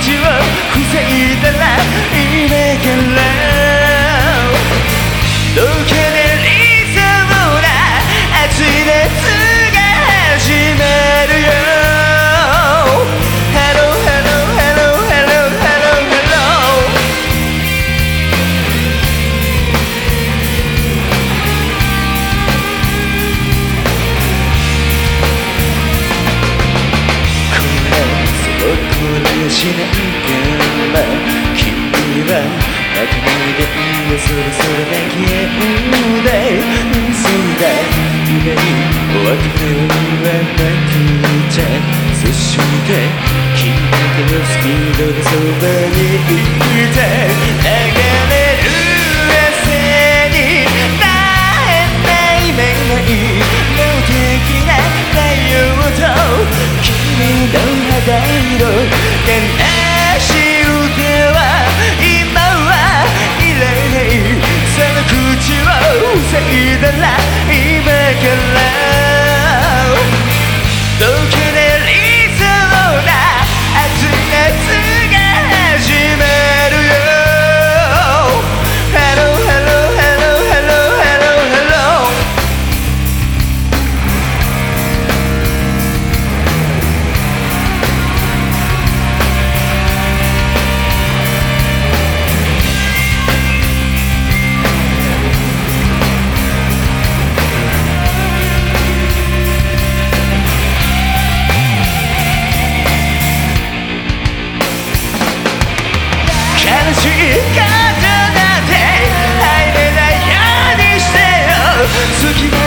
口を防いだら今からどけで理しないから君は泣かないでいいよそろそろだけでそうだ夢に終わったようはなくちゃそして君だけのスピードでそばにいて流れる君の悲しい歌は今はいらないその口を塞いだら今から。時よ隙